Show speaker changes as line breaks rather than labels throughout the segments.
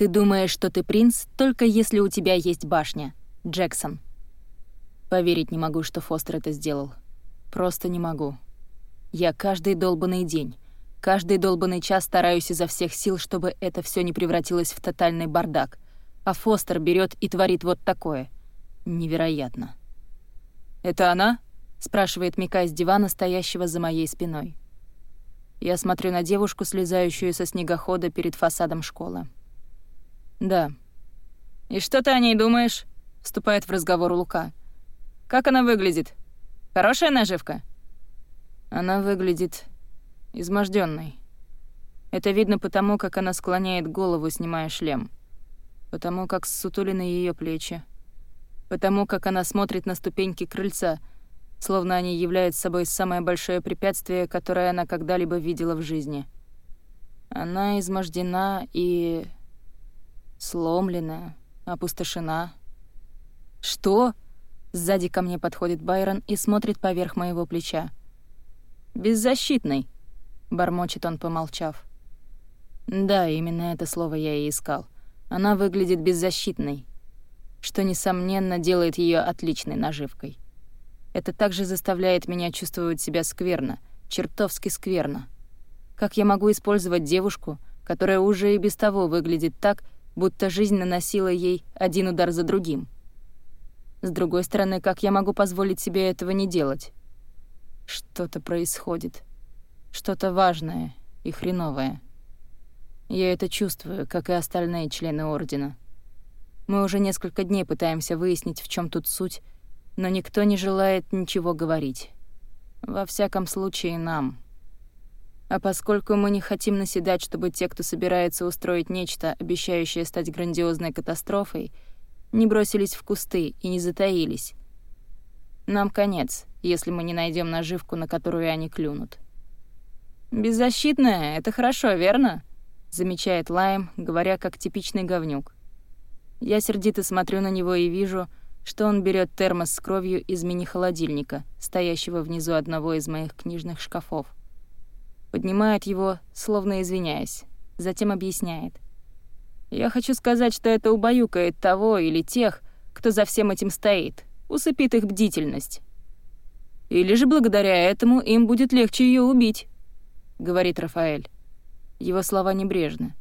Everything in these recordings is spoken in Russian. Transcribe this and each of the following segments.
Ты думаешь, что ты принц, только если у тебя есть башня. Джексон. Поверить не могу, что Фостер это сделал. Просто не могу. Я каждый долбанный день, каждый долбанный час стараюсь изо всех сил, чтобы это все не превратилось в тотальный бардак. А Фостер берет и творит вот такое. Невероятно. «Это она?» — спрашивает Мика с дивана, стоящего за моей спиной. Я смотрю на девушку, слезающую со снегохода перед фасадом школы. «Да». «И что ты о ней думаешь?» — вступает в разговор Лука. «Как она выглядит? Хорошая наживка?» Она выглядит изможденной. Это видно потому, как она склоняет голову, снимая шлем. Потому как ссутулены ее плечи. Потому как она смотрит на ступеньки крыльца, словно они являются собой самое большое препятствие, которое она когда-либо видела в жизни. Она измождена и... сломлена, опустошена. «Что?» Сзади ко мне подходит Байрон и смотрит поверх моего плеча. «Беззащитный», — бормочет он, помолчав. «Да, именно это слово я и искал. Она выглядит беззащитной, что, несомненно, делает ее отличной наживкой. Это также заставляет меня чувствовать себя скверно, чертовски скверно. Как я могу использовать девушку, которая уже и без того выглядит так, будто жизнь наносила ей один удар за другим? С другой стороны, как я могу позволить себе этого не делать? Что-то происходит. Что-то важное и хреновое. Я это чувствую, как и остальные члены Ордена. Мы уже несколько дней пытаемся выяснить, в чем тут суть, но никто не желает ничего говорить. Во всяком случае, нам. А поскольку мы не хотим наседать, чтобы те, кто собирается устроить нечто, обещающее стать грандиозной катастрофой, не бросились в кусты и не затаились, нам конец, если мы не найдем наживку, на которую они клюнут. «Беззащитная — это хорошо, верно?» — замечает Лайм, говоря как типичный говнюк. Я сердито смотрю на него и вижу, что он берет термос с кровью из мини-холодильника, стоящего внизу одного из моих книжных шкафов. Поднимает его, словно извиняясь, затем объясняет. «Я хочу сказать, что это убаюкает того или тех, кто за всем этим стоит, усыпит их бдительность. Или же благодаря этому им будет легче ее убить», — говорит Рафаэль. Его слова небрежны,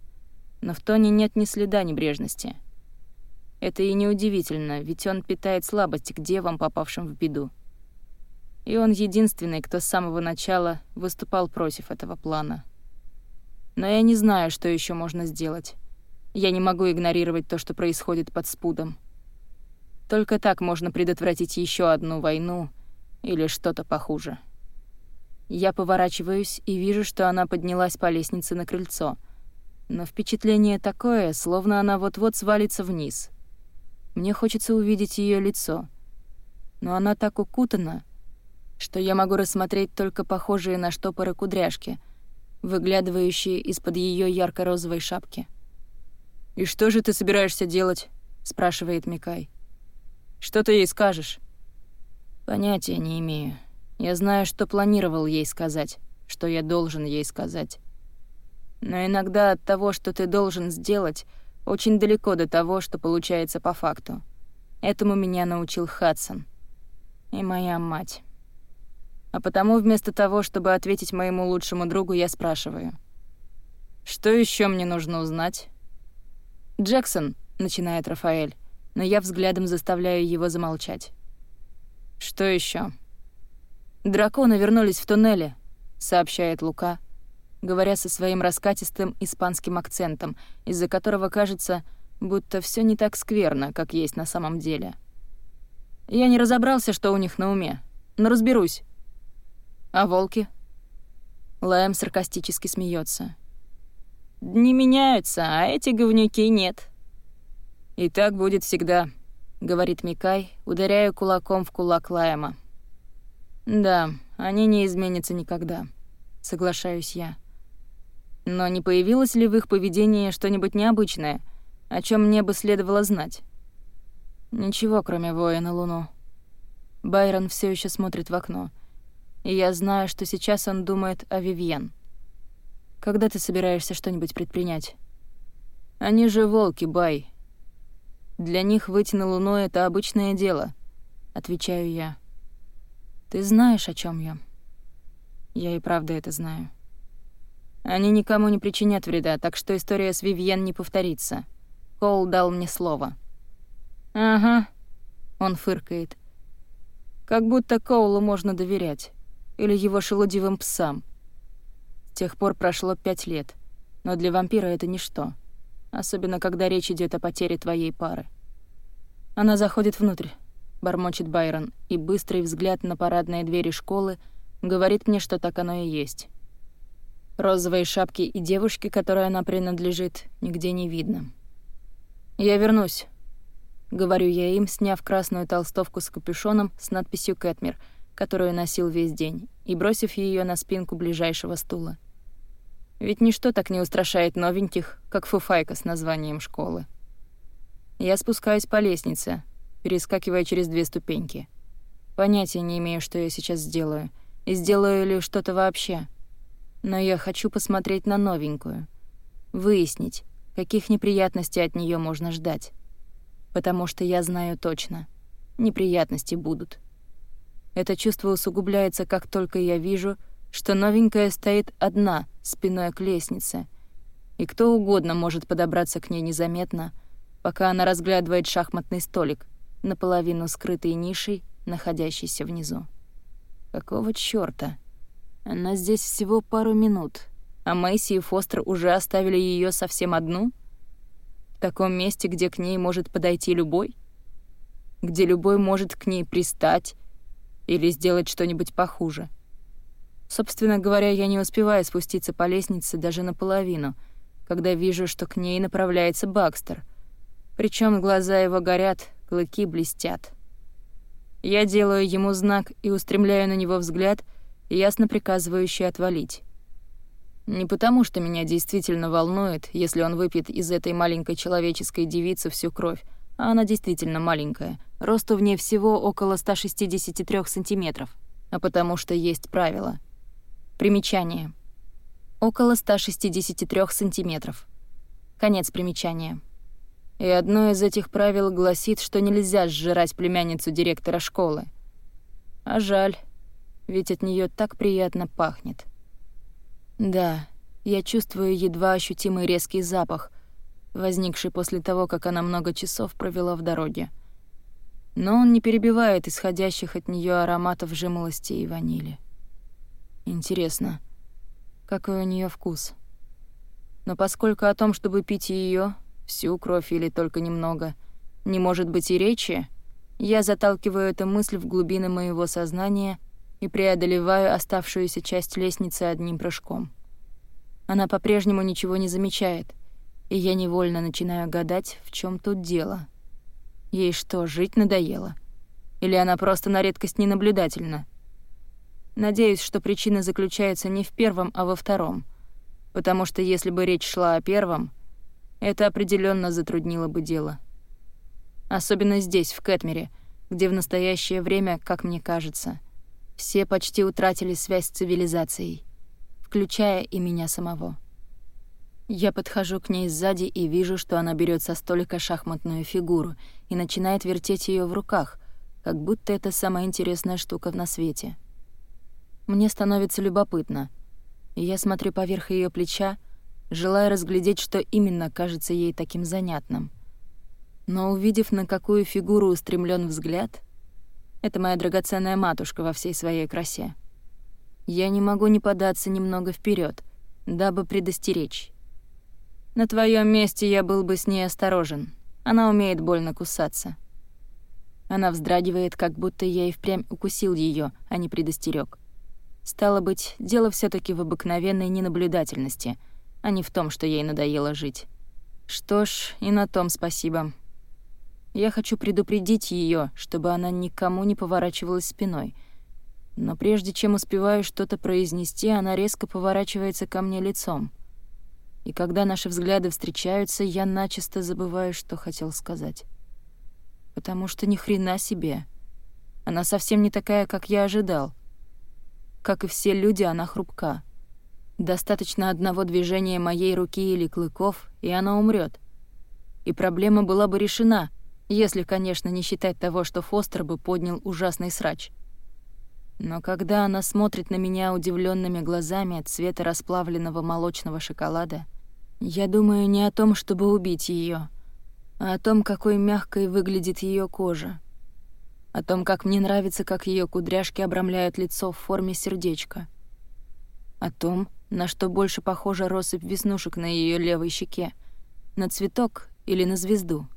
но в тоне нет ни следа небрежности. Это и неудивительно, ведь он питает слабость к девам, попавшим в беду. И он единственный, кто с самого начала выступал против этого плана. Но я не знаю, что еще можно сделать. Я не могу игнорировать то, что происходит под спудом. Только так можно предотвратить еще одну войну или что-то похуже. Я поворачиваюсь и вижу, что она поднялась по лестнице на крыльцо. Но впечатление такое, словно она вот-вот свалится вниз. Мне хочется увидеть ее лицо. Но она так укутана, что я могу рассмотреть только похожие на штопоры кудряшки, выглядывающие из-под ее ярко-розовой шапки. «И что же ты собираешься делать?» — спрашивает Микай. Что ты ей скажешь?» «Понятия не имею. Я знаю, что планировал ей сказать, что я должен ей сказать. Но иногда от того, что ты должен сделать, очень далеко до того, что получается по факту. Этому меня научил Хадсон. И моя мать. А потому вместо того, чтобы ответить моему лучшему другу, я спрашиваю. «Что еще мне нужно узнать?» «Джексон», — начинает Рафаэль, но я взглядом заставляю его замолчать. «Что еще? «Драконы вернулись в туннеле», — сообщает Лука, говоря со своим раскатистым испанским акцентом, из-за которого кажется, будто все не так скверно, как есть на самом деле. Я не разобрался, что у них на уме, но разберусь. А волки? Лэм саркастически смеется. Дни меняются, а эти говнюки нет. «И так будет всегда», — говорит Микай, ударяя кулаком в кулак Лайма. «Да, они не изменятся никогда», — соглашаюсь я. Но не появилось ли в их поведении что-нибудь необычное, о чем мне бы следовало знать? Ничего, кроме воя на Луну. Байрон все еще смотрит в окно, и я знаю, что сейчас он думает о Вивьен. Когда ты собираешься что-нибудь предпринять? Они же волки, Бай. Для них выйти на Луну — это обычное дело, — отвечаю я. Ты знаешь, о чем я? Я и правда это знаю. Они никому не причинят вреда, так что история с Вивьен не повторится. Коул дал мне слово. «Ага», — он фыркает. «Как будто Коулу можно доверять. Или его шелудивым псам. С тех пор прошло пять лет, но для вампира это ничто. Особенно, когда речь идет о потере твоей пары. Она заходит внутрь, бормочет Байрон, и быстрый взгляд на парадные двери школы говорит мне, что так оно и есть. Розовые шапки и девушки, которой она принадлежит, нигде не видно. «Я вернусь», — говорю я им, сняв красную толстовку с капюшоном с надписью «Кэтмир», которую носил весь день, и бросив ее на спинку ближайшего стула. Ведь ничто так не устрашает новеньких, как фуфайка с названием школы. Я спускаюсь по лестнице, перескакивая через две ступеньки. Понятия не имею, что я сейчас сделаю, и сделаю ли что-то вообще — но я хочу посмотреть на новенькую, выяснить, каких неприятностей от нее можно ждать. Потому что я знаю точно, неприятности будут. Это чувство усугубляется, как только я вижу, что новенькая стоит одна, спиной к лестнице, и кто угодно может подобраться к ней незаметно, пока она разглядывает шахматный столик, наполовину скрытый нишей, находящийся внизу. Какого чёрта? Она здесь всего пару минут, а Мэйси и Фостер уже оставили ее совсем одну? В таком месте, где к ней может подойти любой? Где любой может к ней пристать или сделать что-нибудь похуже? Собственно говоря, я не успеваю спуститься по лестнице даже наполовину, когда вижу, что к ней направляется Бакстер. Причем глаза его горят, клыки блестят. Я делаю ему знак и устремляю на него взгляд — ясно приказывающий отвалить. Не потому, что меня действительно волнует, если он выпьет из этой маленькой человеческой девицы всю кровь, она действительно маленькая, росту ней всего около 163 сантиметров, а потому что есть правило. Примечание. Около 163 сантиметров. Конец примечания. И одно из этих правил гласит, что нельзя сжирать племянницу директора школы. А жаль ведь от нее так приятно пахнет. Да, я чувствую едва ощутимый резкий запах, возникший после того, как она много часов провела в дороге. Но он не перебивает исходящих от нее ароматов жимолости и ванили. Интересно, какой у нее вкус. Но поскольку о том, чтобы пить ее, всю кровь или только немного, не может быть и речи, я заталкиваю эту мысль в глубины моего сознания — и преодолеваю оставшуюся часть лестницы одним прыжком. Она по-прежнему ничего не замечает, и я невольно начинаю гадать, в чем тут дело. Ей что, жить надоело? Или она просто на редкость ненаблюдательна? Надеюсь, что причина заключается не в первом, а во втором, потому что если бы речь шла о первом, это определенно затруднило бы дело. Особенно здесь, в Кэтмере, где в настоящее время, как мне кажется, — все почти утратили связь с цивилизацией, включая и меня самого. Я подхожу к ней сзади и вижу, что она берет со столика шахматную фигуру и начинает вертеть ее в руках, как будто это самая интересная штука на свете. Мне становится любопытно, я смотрю поверх ее плеча, желая разглядеть, что именно кажется ей таким занятным. Но увидев, на какую фигуру устремлен взгляд — это моя драгоценная матушка во всей своей красе. Я не могу не податься немного вперед, дабы предостеречь. На твоем месте я был бы с ней осторожен. Она умеет больно кусаться. Она вздрагивает, как будто я и впрямь укусил ее, а не предостерег. Стало быть, дело все таки в обыкновенной ненаблюдательности, а не в том, что ей надоело жить. Что ж, и на том спасибо. Я хочу предупредить ее, чтобы она никому не поворачивалась спиной. Но прежде чем успеваю что-то произнести, она резко поворачивается ко мне лицом. И когда наши взгляды встречаются, я начисто забываю, что хотел сказать. Потому что ни хрена себе. Она совсем не такая, как я ожидал. Как и все люди, она хрупка. Достаточно одного движения моей руки или клыков, и она умрет, и проблема была бы решена, если, конечно, не считать того, что Фостер бы поднял ужасный срач. Но когда она смотрит на меня удивленными глазами от цвета расплавленного молочного шоколада, я думаю не о том, чтобы убить ее, а о том, какой мягкой выглядит ее кожа, о том, как мне нравится, как ее кудряшки обрамляют лицо в форме сердечка, о том, на что больше похожа россыпь веснушек на ее левой щеке, на цветок или на звезду.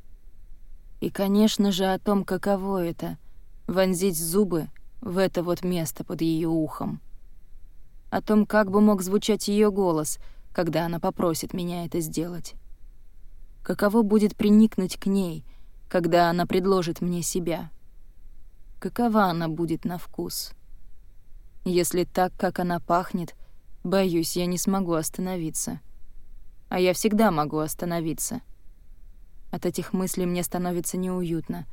И, конечно же, о том, каково это — вонзить зубы в это вот место под ее ухом. О том, как бы мог звучать ее голос, когда она попросит меня это сделать. Каково будет приникнуть к ней, когда она предложит мне себя. Какова она будет на вкус. Если так, как она пахнет, боюсь, я не смогу остановиться. А я всегда могу остановиться. От этих мыслей мне становится неуютно.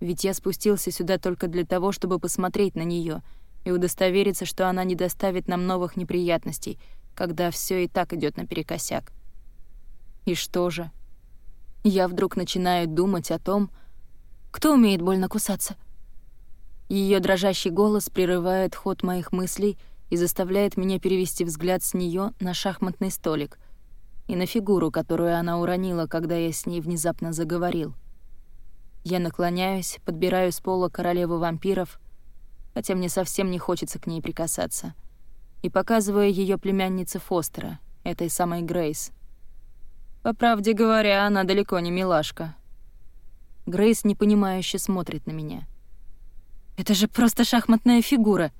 Ведь я спустился сюда только для того, чтобы посмотреть на нее и удостовериться, что она не доставит нам новых неприятностей, когда все и так идет наперекосяк. И что же? Я вдруг начинаю думать о том, кто умеет больно кусаться. Ее дрожащий голос прерывает ход моих мыслей и заставляет меня перевести взгляд с нее на шахматный столик — и на фигуру, которую она уронила, когда я с ней внезапно заговорил. Я наклоняюсь, подбираю с пола королеву вампиров, хотя мне совсем не хочется к ней прикасаться, и показываю ее племяннице Фостера, этой самой Грейс. По правде говоря, она далеко не милашка. Грейс непонимающе смотрит на меня. «Это же просто шахматная фигура!»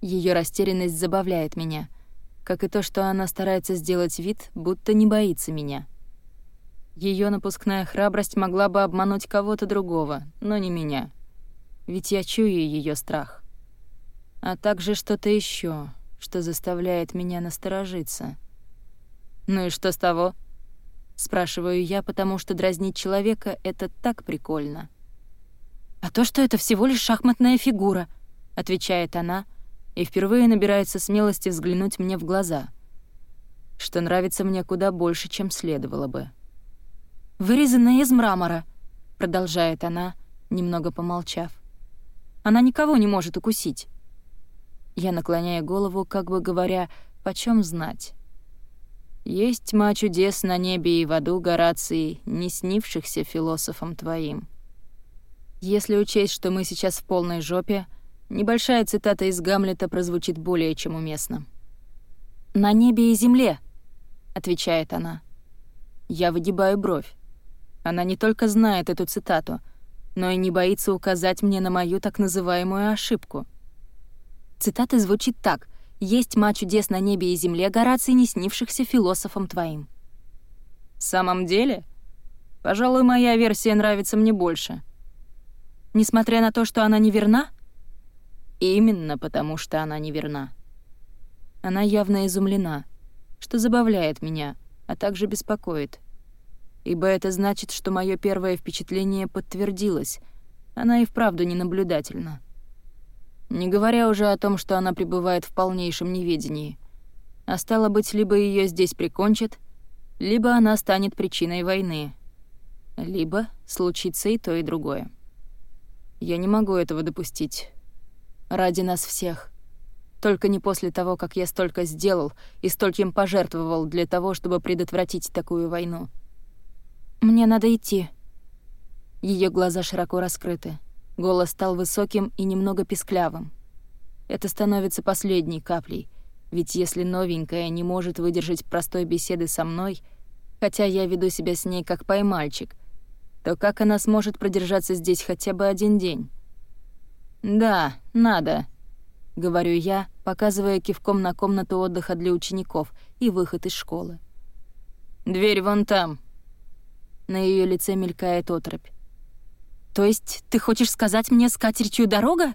Ее растерянность забавляет меня — как и то, что она старается сделать вид, будто не боится меня. Ее напускная храбрость могла бы обмануть кого-то другого, но не меня. Ведь я чую ее страх. А также что-то еще, что заставляет меня насторожиться. «Ну и что с того?» Спрашиваю я, потому что дразнить человека — это так прикольно. «А то, что это всего лишь шахматная фигура», — отвечает она, и впервые набирается смелости взглянуть мне в глаза, что нравится мне куда больше, чем следовало бы. «Вырезанная из мрамора», — продолжает она, немного помолчав. «Она никого не может укусить». Я наклоняю голову, как бы говоря, «почем знать?» Есть тьма чудес на небе и в аду, Гораций, не снившихся философом твоим. Если учесть, что мы сейчас в полной жопе, Небольшая цитата из Гамлета прозвучит более чем уместно. «На небе и земле», — отвечает она. Я выгибаю бровь. Она не только знает эту цитату, но и не боится указать мне на мою так называемую ошибку. Цитата звучит так «Есть тьма чудес на небе и земле, Гораций, не снившихся философом твоим». «В самом деле? Пожалуй, моя версия нравится мне больше». Несмотря на то, что она неверна, Именно потому, что она неверна. Она явно изумлена, что забавляет меня, а также беспокоит. Ибо это значит, что мое первое впечатление подтвердилось. Она и вправду ненаблюдательна. Не говоря уже о том, что она пребывает в полнейшем неведении. А стало быть, либо ее здесь прикончат, либо она станет причиной войны. Либо случится и то, и другое. Я не могу этого допустить. Ради нас всех. Только не после того, как я столько сделал и стольким пожертвовал для того, чтобы предотвратить такую войну. Мне надо идти. Ее глаза широко раскрыты. Голос стал высоким и немного писклявым. Это становится последней каплей, ведь если новенькая не может выдержать простой беседы со мной, хотя я веду себя с ней как поймальчик, то как она сможет продержаться здесь хотя бы один день? «Да, надо», — говорю я, показывая кивком на комнату отдыха для учеников и выход из школы. «Дверь вон там». На ее лице мелькает отрыбь. «То есть ты хочешь сказать мне с катертью дорога?»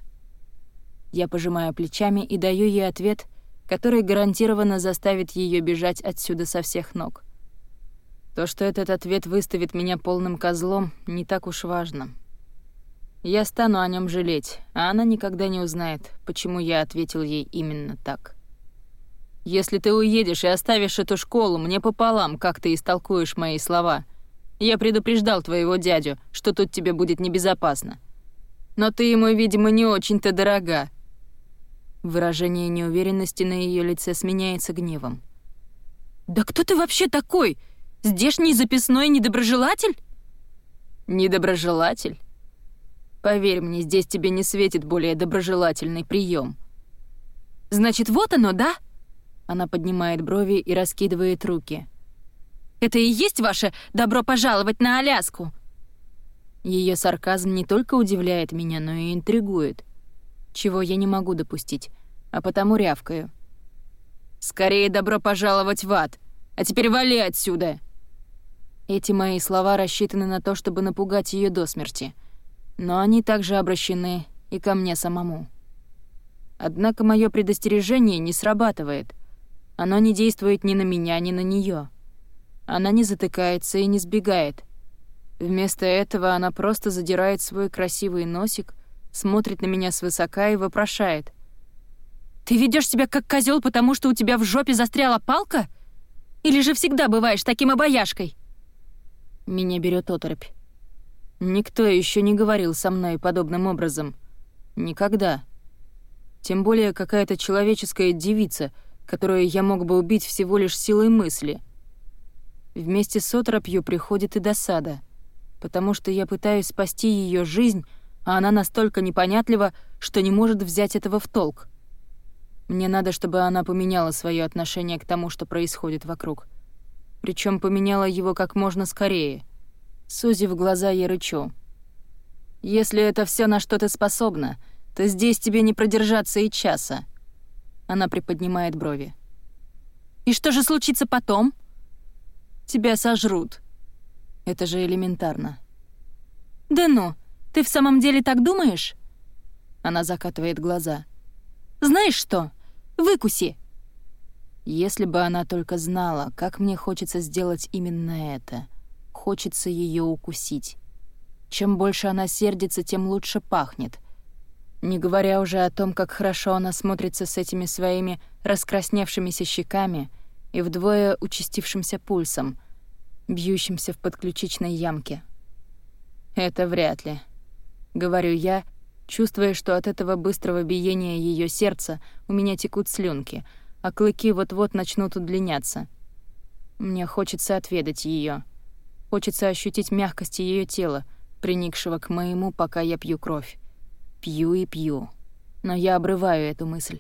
Я пожимаю плечами и даю ей ответ, который гарантированно заставит ее бежать отсюда со всех ног. То, что этот ответ выставит меня полным козлом, не так уж важно. Я стану о нем жалеть, а она никогда не узнает, почему я ответил ей именно так. Если ты уедешь и оставишь эту школу, мне пополам, как ты истолкуешь мои слова. Я предупреждал твоего дядю, что тут тебе будет небезопасно. Но ты ему, видимо, не очень-то дорога». Выражение неуверенности на ее лице сменяется гневом. «Да кто ты вообще такой? Здешний записной недоброжелатель?» «Недоброжелатель? Поверь мне, здесь тебе не светит более доброжелательный прием. «Значит, вот оно, да?» Она поднимает брови и раскидывает руки. «Это и есть ваше «добро пожаловать на Аляску»?» Ее сарказм не только удивляет меня, но и интригует, чего я не могу допустить, а потому рявкаю. «Скорее добро пожаловать в ад! А теперь вали отсюда!» Эти мои слова рассчитаны на то, чтобы напугать ее до смерти, но они также обращены и ко мне самому. Однако мое предостережение не срабатывает. Оно не действует ни на меня, ни на нее. Она не затыкается и не сбегает — Вместо этого она просто задирает свой красивый носик, смотрит на меня свысока и вопрошает. «Ты ведешь себя как козел, потому что у тебя в жопе застряла палка? Или же всегда бываешь таким обаяшкой?» Меня берет оторопь. Никто еще не говорил со мной подобным образом. Никогда. Тем более какая-то человеческая девица, которую я мог бы убить всего лишь силой мысли. Вместе с оторопью приходит и досада — потому что я пытаюсь спасти ее жизнь, а она настолько непонятлива, что не может взять этого в толк. Мне надо, чтобы она поменяла свое отношение к тому, что происходит вокруг. Причем поменяла его как можно скорее. Сузив глаза, я рычу. «Если это все на что ты способна, то здесь тебе не продержаться и часа». Она приподнимает брови. «И что же случится потом?» «Тебя сожрут», это же элементарно. «Да ну, ты в самом деле так думаешь?» Она закатывает глаза. «Знаешь что? Выкуси!» Если бы она только знала, как мне хочется сделать именно это. Хочется ее укусить. Чем больше она сердится, тем лучше пахнет. Не говоря уже о том, как хорошо она смотрится с этими своими раскрасневшимися щеками и вдвое участившимся пульсом — бьющимся в подключичной ямке. «Это вряд ли», — говорю я, чувствуя, что от этого быстрого биения ее сердца у меня текут слюнки, а клыки вот-вот начнут удлиняться. Мне хочется отведать ее, Хочется ощутить мягкость ее тела, приникшего к моему, пока я пью кровь. Пью и пью. Но я обрываю эту мысль,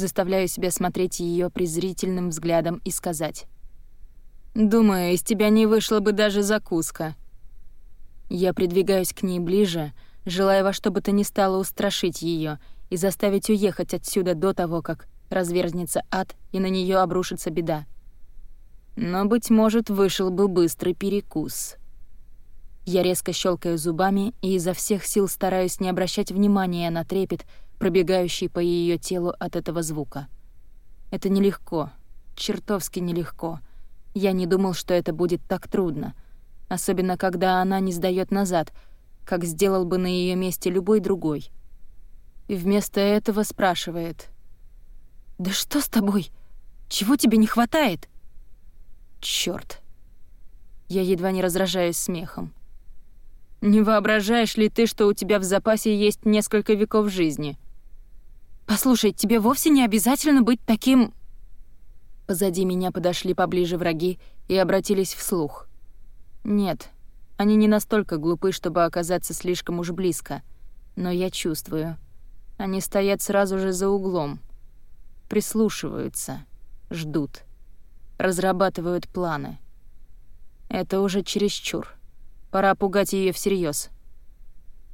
заставляю себя смотреть ее презрительным взглядом и сказать — Думаю, из тебя не вышла бы даже закуска. Я придвигаюсь к ней ближе, желая во что бы то ни стало устрашить ее и заставить уехать отсюда до того, как разверзнется ад и на нее обрушится беда. Но, быть может, вышел бы быстрый перекус. Я резко щелкаю зубами и изо всех сил стараюсь не обращать внимания на трепет, пробегающий по ее телу от этого звука. Это нелегко, чертовски нелегко — я не думал, что это будет так трудно, особенно когда она не сдаёт назад, как сделал бы на её месте любой другой. И вместо этого спрашивает. «Да что с тобой? Чего тебе не хватает?» «Чёрт!» Я едва не разражаюсь смехом. «Не воображаешь ли ты, что у тебя в запасе есть несколько веков жизни?» «Послушай, тебе вовсе не обязательно быть таким Позади меня подошли поближе враги и обратились вслух. Нет, они не настолько глупы, чтобы оказаться слишком уж близко. Но я чувствую. Они стоят сразу же за углом. Прислушиваются. Ждут. Разрабатывают планы. Это уже чересчур. Пора пугать ее всерьез.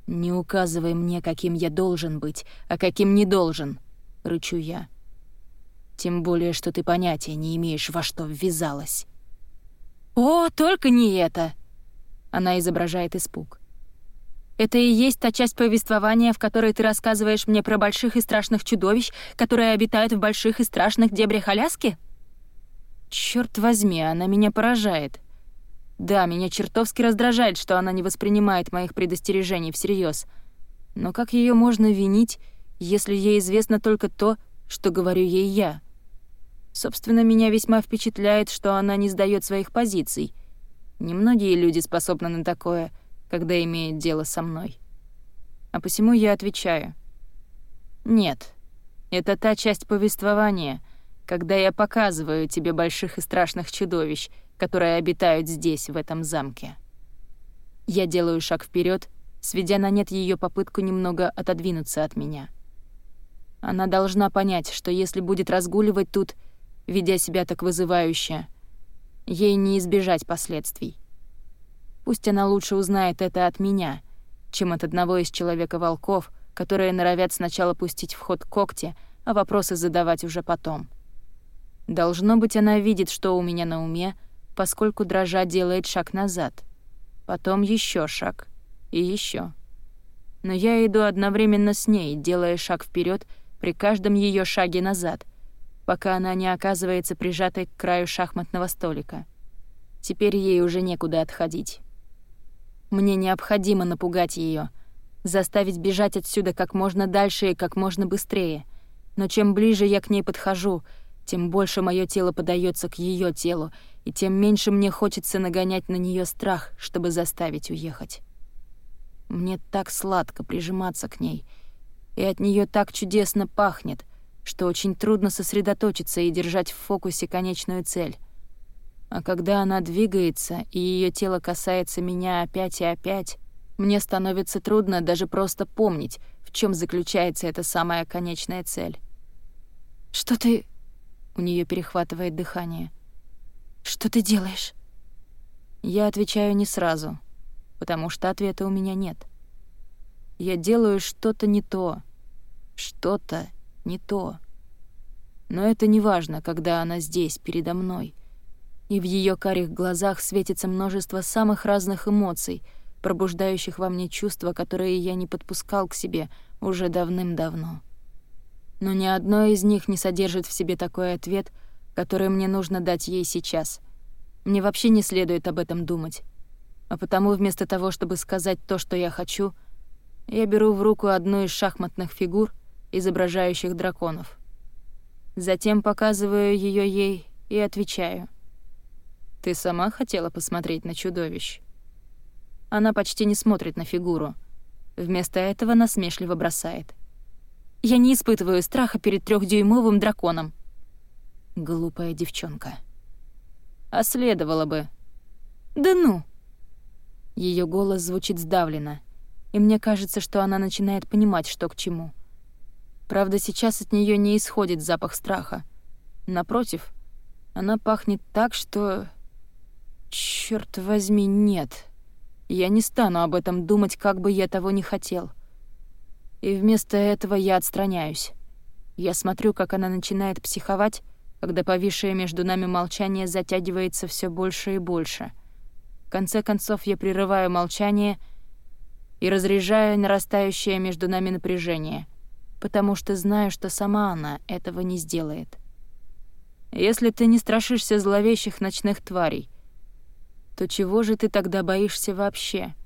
«Не указывай мне, каким я должен быть, а каким не должен», — рычу я. Тем более, что ты понятия не имеешь, во что ввязалась. «О, только не это!» Она изображает испуг. «Это и есть та часть повествования, в которой ты рассказываешь мне про больших и страшных чудовищ, которые обитают в больших и страшных дебрях Аляски?» Черт возьми, она меня поражает. Да, меня чертовски раздражает, что она не воспринимает моих предостережений всерьез. Но как ее можно винить, если ей известно только то, что говорю ей я?» Собственно, меня весьма впечатляет, что она не сдаёт своих позиций. Немногие люди способны на такое, когда имеют дело со мной. А посему я отвечаю. Нет, это та часть повествования, когда я показываю тебе больших и страшных чудовищ, которые обитают здесь, в этом замке. Я делаю шаг вперед, сведя на нет ее попытку немного отодвинуться от меня. Она должна понять, что если будет разгуливать тут, ведя себя так вызывающе, ей не избежать последствий. Пусть она лучше узнает это от меня, чем от одного из человека-волков, которые норовят сначала пустить в ход когти, а вопросы задавать уже потом. Должно быть, она видит, что у меня на уме, поскольку дрожа делает шаг назад. Потом еще шаг. И еще. Но я иду одновременно с ней, делая шаг вперед при каждом ее шаге назад, пока она не оказывается прижатой к краю шахматного столика. Теперь ей уже некуда отходить. Мне необходимо напугать ее, заставить бежать отсюда как можно дальше и как можно быстрее. Но чем ближе я к ней подхожу, тем больше мое тело подается к ее телу, и тем меньше мне хочется нагонять на нее страх, чтобы заставить уехать. Мне так сладко прижиматься к ней, и от нее так чудесно пахнет, что очень трудно сосредоточиться и держать в фокусе конечную цель. А когда она двигается, и ее тело касается меня опять и опять, мне становится трудно даже просто помнить, в чем заключается эта самая конечная цель. «Что ты...» — у нее перехватывает дыхание. «Что ты делаешь?» Я отвечаю не сразу, потому что ответа у меня нет. Я делаю что-то не то. Что-то не то. Но это не важно, когда она здесь, передо мной. И в ее карих глазах светится множество самых разных эмоций — пробуждающих во мне чувства, которые я не подпускал к себе уже давным-давно. Но ни одно из них не содержит в себе такой ответ, который мне нужно дать ей сейчас. Мне вообще не следует об этом думать. А потому вместо того, чтобы сказать то, что я хочу, я беру в руку одну из шахматных фигур, изображающих драконов. Затем показываю ее ей и отвечаю. «Ты сама хотела посмотреть на чудовищ?» Она почти не смотрит на фигуру. Вместо этого насмешливо бросает. «Я не испытываю страха перед трехдюймовым драконом». Глупая девчонка. А следовало бы. «Да ну!» Ее голос звучит сдавленно, и мне кажется, что она начинает понимать, что к чему. Правда, сейчас от нее не исходит запах страха. Напротив, она пахнет так, что... Черт возьми, нет. Я не стану об этом думать, как бы я того не хотел. И вместо этого я отстраняюсь. Я смотрю, как она начинает психовать, когда повисшее между нами молчание затягивается все больше и больше. В конце концов, я прерываю молчание и разряжаю нарастающее между нами напряжение, потому что знаю, что сама она этого не сделает. Если ты не страшишься зловещих ночных тварей, то чего же ты тогда боишься вообще?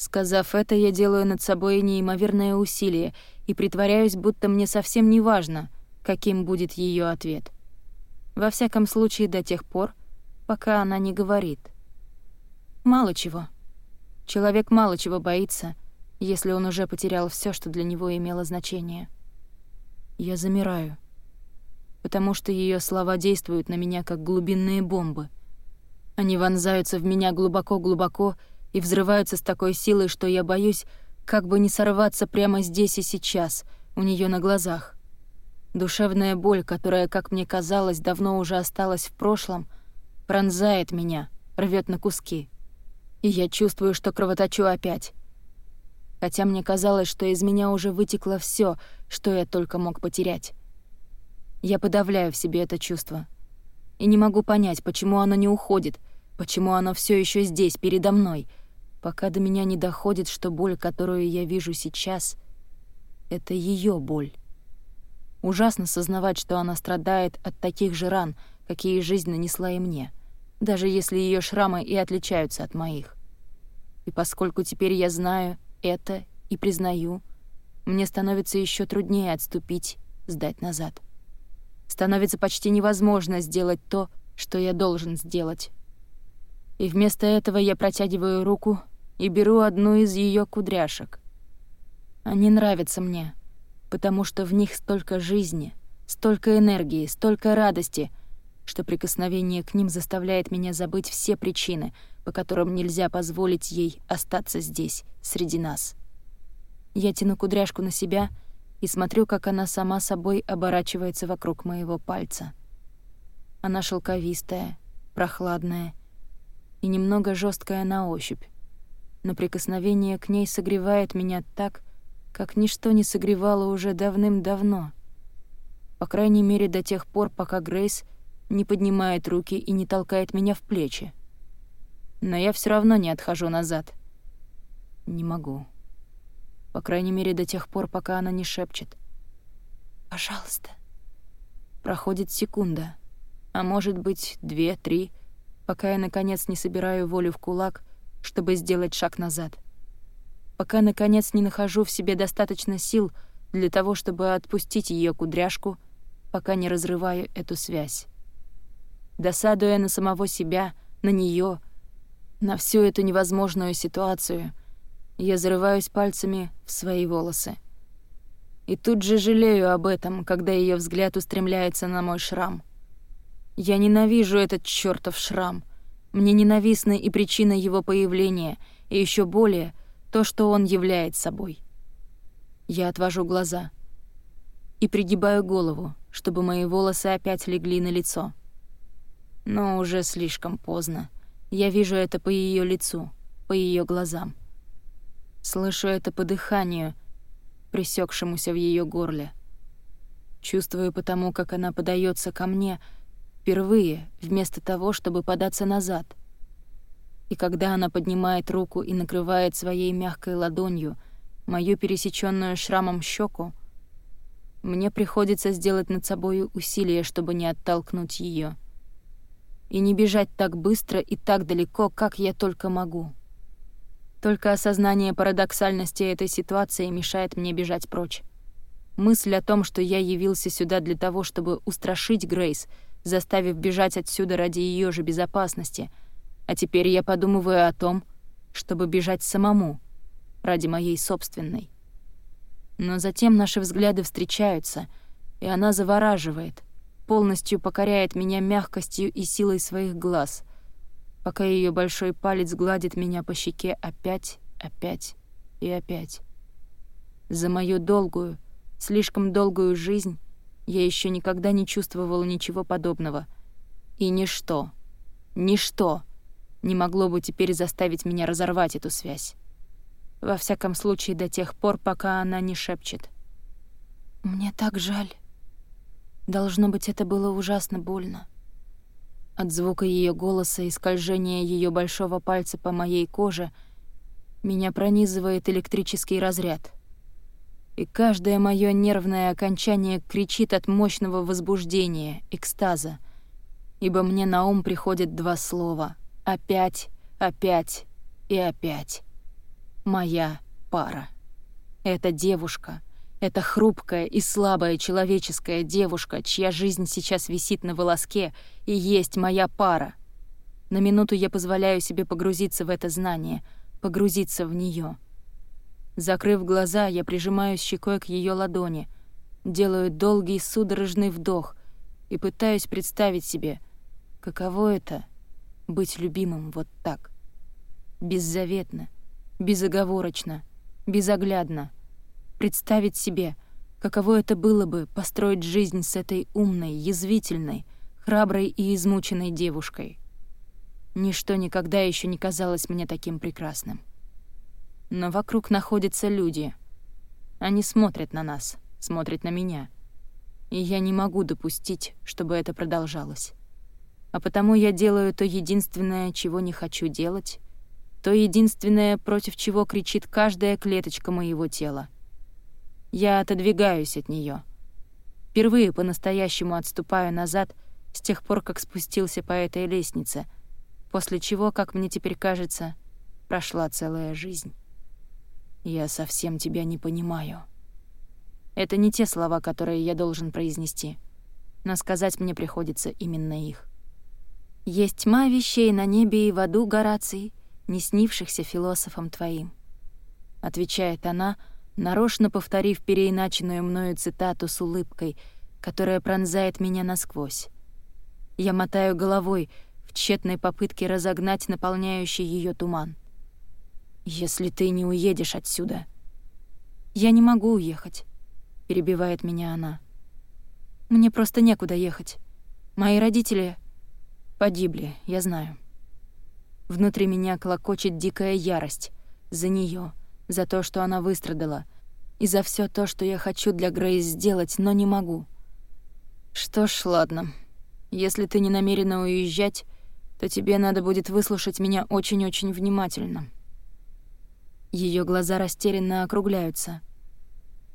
Сказав это, я делаю над собой неимоверное усилие и притворяюсь, будто мне совсем не важно, каким будет ее ответ. Во всяком случае, до тех пор, пока она не говорит. Мало чего. Человек мало чего боится, если он уже потерял все, что для него имело значение. Я замираю, потому что ее слова действуют на меня как глубинные бомбы — они вонзаются в меня глубоко-глубоко и взрываются с такой силой, что я боюсь, как бы не сорваться прямо здесь и сейчас, у нее на глазах. Душевная боль, которая, как мне казалось, давно уже осталась в прошлом, пронзает меня, рвет на куски. И я чувствую, что кровоточу опять. Хотя мне казалось, что из меня уже вытекло все, что я только мог потерять. Я подавляю в себе это чувство. И не могу понять, почему оно не уходит — Почему оно все еще здесь, передо мной, пока до меня не доходит, что боль, которую я вижу сейчас, — это ее боль. Ужасно сознавать, что она страдает от таких же ран, какие жизнь нанесла и мне, даже если ее шрамы и отличаются от моих. И поскольку теперь я знаю это и признаю, мне становится еще труднее отступить, сдать назад. Становится почти невозможно сделать то, что я должен сделать. И вместо этого я протягиваю руку и беру одну из ее кудряшек. Они нравятся мне, потому что в них столько жизни, столько энергии, столько радости, что прикосновение к ним заставляет меня забыть все причины, по которым нельзя позволить ей остаться здесь, среди нас. Я тяну кудряшку на себя и смотрю, как она сама собой оборачивается вокруг моего пальца. Она шелковистая, прохладная и немного жесткая на ощупь, но прикосновение к ней согревает меня так, как ничто не согревало уже давным-давно. По крайней мере, до тех пор, пока Грейс не поднимает руки и не толкает меня в плечи. Но я все равно не отхожу назад. Не могу. По крайней мере, до тех пор, пока она не шепчет. «Пожалуйста». Проходит секунда, а может быть, две-три, пока я, наконец, не собираю волю в кулак, чтобы сделать шаг назад. Пока, наконец, не нахожу в себе достаточно сил для того, чтобы отпустить ее кудряшку, пока не разрываю эту связь. Досадуя на самого себя, на нее, на всю эту невозможную ситуацию, я зарываюсь пальцами в свои волосы. И тут же жалею об этом, когда ее взгляд устремляется на мой шрам. Я ненавижу этот чёртов шрам. Мне ненавистна и причина его появления, и еще более то, что он являет собой. Я отвожу глаза и пригибаю голову, чтобы мои волосы опять легли на лицо. Но уже слишком поздно. Я вижу это по ее лицу, по ее глазам. Слышу это по дыханию, пресекшемуся в ее горле. Чувствую потому, как она подается ко мне — Впервые, вместо того, чтобы податься назад. И когда она поднимает руку и накрывает своей мягкой ладонью мою пересеченную шрамом щеку, мне приходится сделать над собой усилие, чтобы не оттолкнуть ее и не бежать так быстро и так далеко, как я только могу. Только осознание парадоксальности этой ситуации мешает мне бежать прочь. Мысль о том, что я явился сюда для того, чтобы устрашить Грейс — заставив бежать отсюда ради ее же безопасности. А теперь я подумываю о том, чтобы бежать самому, ради моей собственной. Но затем наши взгляды встречаются, и она завораживает, полностью покоряет меня мягкостью и силой своих глаз, пока ее большой палец гладит меня по щеке опять, опять и опять. За мою долгую, слишком долгую жизнь я еще никогда не чувствовала ничего подобного. И ничто, ничто не могло бы теперь заставить меня разорвать эту связь. Во всяком случае, до тех пор, пока она не шепчет. «Мне так жаль. Должно быть, это было ужасно больно». От звука ее голоса и скольжения ее большого пальца по моей коже меня пронизывает электрический разряд — и каждое мое нервное окончание кричит от мощного возбуждения, экстаза, ибо мне на ум приходят два слова «опять», «опять» и «опять». Моя пара. Эта девушка, эта хрупкая и слабая человеческая девушка, чья жизнь сейчас висит на волоске, и есть моя пара. На минуту я позволяю себе погрузиться в это знание, погрузиться в нее. Закрыв глаза, я прижимаюсь щекой к ее ладони, делаю долгий судорожный вдох и пытаюсь представить себе, каково это — быть любимым вот так. Беззаветно, безоговорочно, безоглядно. Представить себе, каково это было бы построить жизнь с этой умной, язвительной, храброй и измученной девушкой. Ничто никогда еще не казалось мне таким прекрасным. Но вокруг находятся люди. Они смотрят на нас, смотрят на меня. И я не могу допустить, чтобы это продолжалось. А потому я делаю то единственное, чего не хочу делать, то единственное, против чего кричит каждая клеточка моего тела. Я отодвигаюсь от нее. Впервые по-настоящему отступаю назад с тех пор, как спустился по этой лестнице, после чего, как мне теперь кажется, прошла целая жизнь. «Я совсем тебя не понимаю». Это не те слова, которые я должен произнести, но сказать мне приходится именно их. Есть тьма вещей на небе и в аду, Гораций, не снившихся философом твоим. Отвечает она, нарочно повторив переиначенную мною цитату с улыбкой, которая пронзает меня насквозь. Я мотаю головой в тщетной попытке разогнать наполняющий ее туман. «Если ты не уедешь отсюда...» «Я не могу уехать», — перебивает меня она. «Мне просто некуда ехать. Мои родители погибли, я знаю». Внутри меня клокочет дикая ярость за нее, за то, что она выстрадала, и за все то, что я хочу для Грейс сделать, но не могу. Что ж, ладно. Если ты не намерена уезжать, то тебе надо будет выслушать меня очень-очень внимательно. Ее глаза растерянно округляются.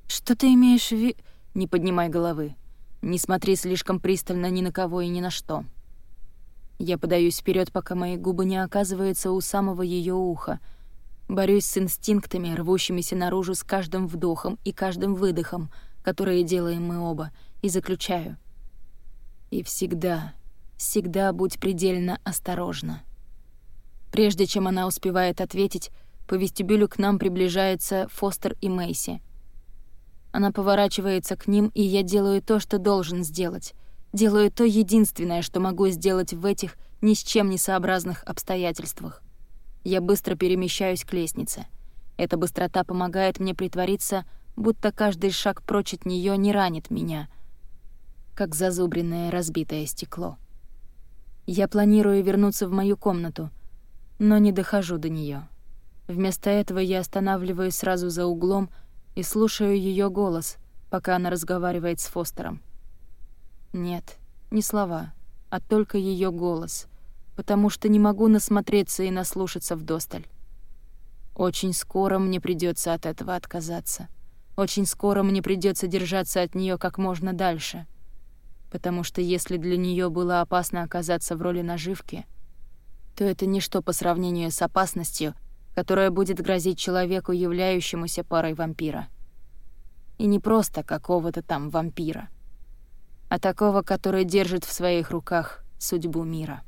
Что ты имеешь в виду? Не поднимай головы. Не смотри слишком пристально ни на кого и ни на что. Я подаюсь вперед, пока мои губы не оказываются у самого ее уха. Борюсь с инстинктами, рвущимися наружу с каждым вдохом и каждым выдохом, которые делаем мы оба, и заключаю. И всегда, всегда будь предельно осторожна. Прежде чем она успевает ответить, по вестибюлю к нам приближаются Фостер и Мэйси. Она поворачивается к ним, и я делаю то, что должен сделать. Делаю то единственное, что могу сделать в этих ни с чем не сообразных обстоятельствах. Я быстро перемещаюсь к лестнице. Эта быстрота помогает мне притвориться, будто каждый шаг прочь от неё не ранит меня, как зазубренное разбитое стекло. Я планирую вернуться в мою комнату, но не дохожу до неё. Вместо этого я останавливаюсь сразу за углом и слушаю ее голос, пока она разговаривает с Фостером. Нет, не слова, а только ее голос, потому что не могу насмотреться и наслушаться вдосталь. Очень скоро мне придется от этого отказаться. Очень скоро мне придется держаться от нее как можно дальше. Потому что если для нее было опасно оказаться в роли наживки, то это ничто по сравнению с опасностью, которая будет грозить человеку, являющемуся парой вампира. И не просто какого-то там вампира, а такого, который держит в своих руках судьбу мира.